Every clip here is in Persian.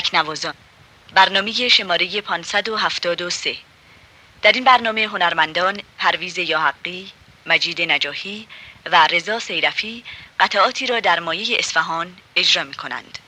تکنوازان برنامه شماره 573 در این برنامه هنرمندان پرویز یاحقی، مجید نجاهی و رضا سیرفی قطعاتی را در مایه اصفهان اجرا می کنند.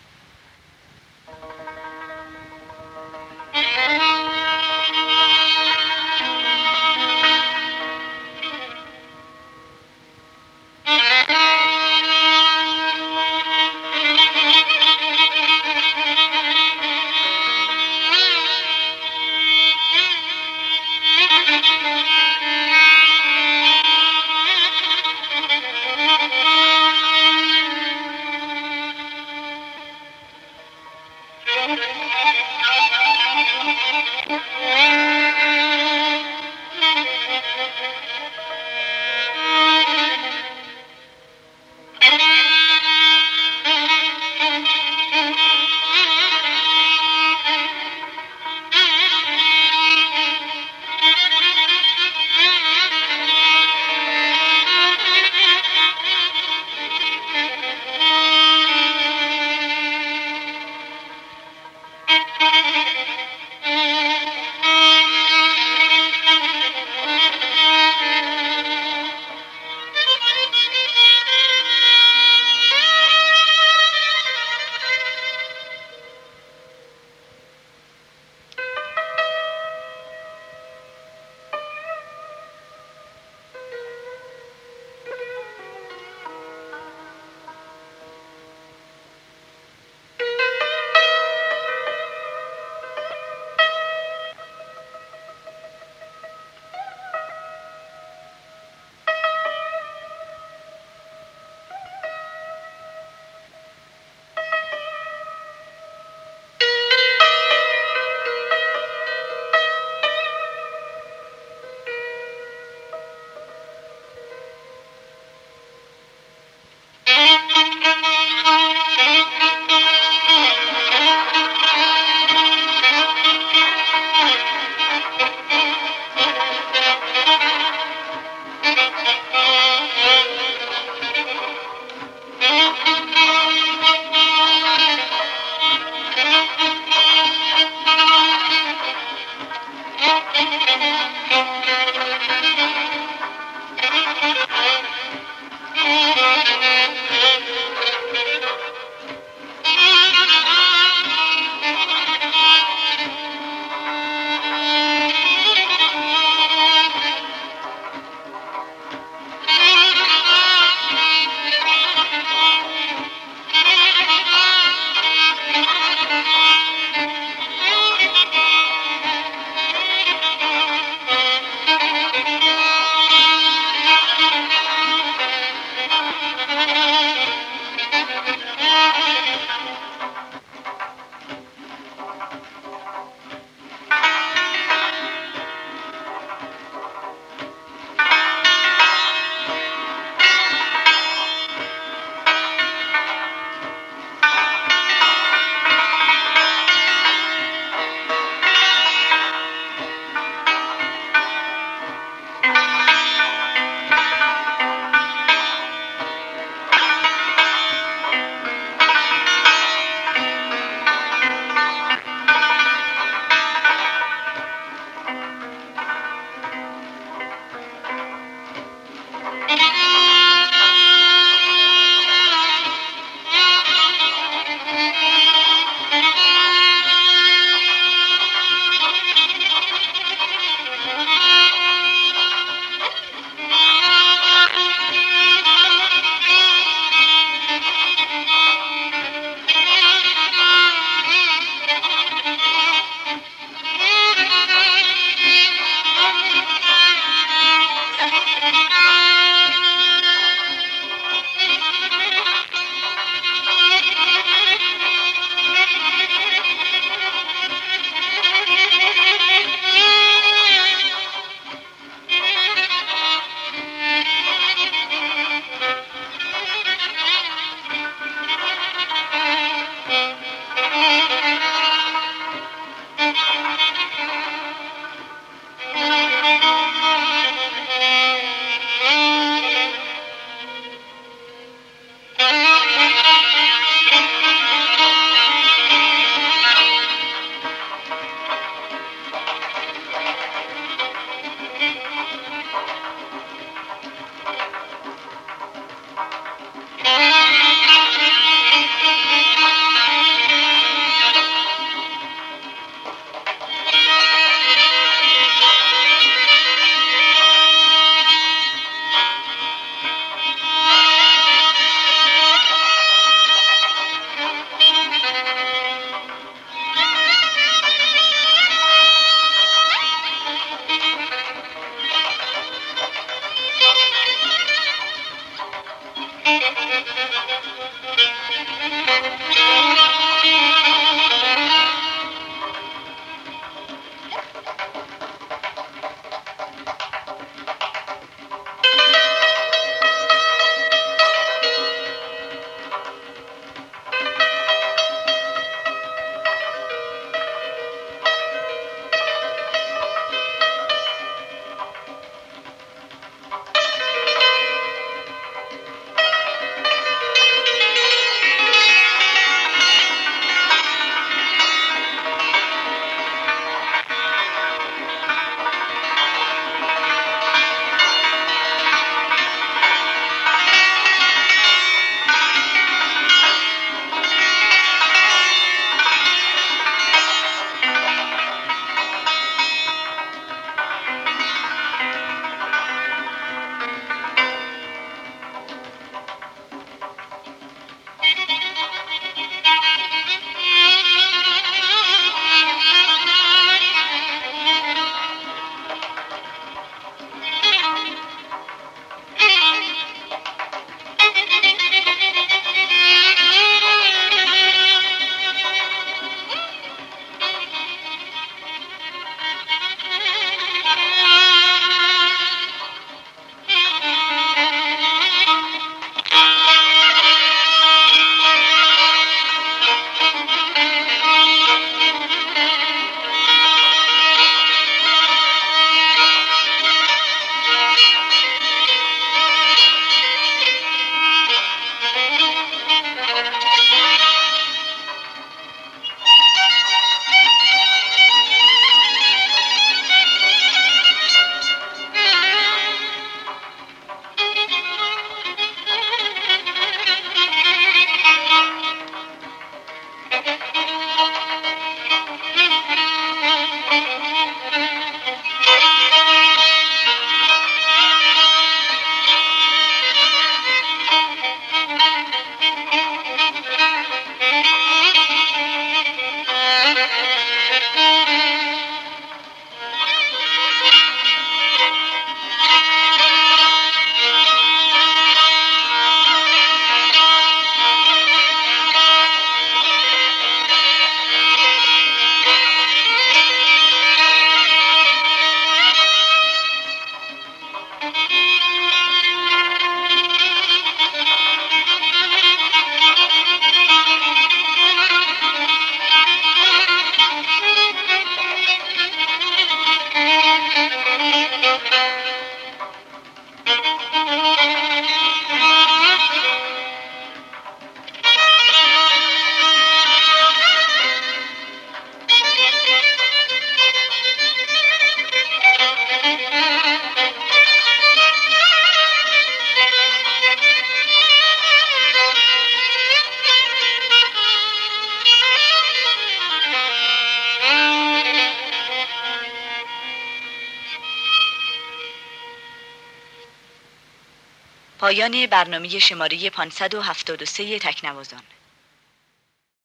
پایان برنامه شماره 573 تکنوازان.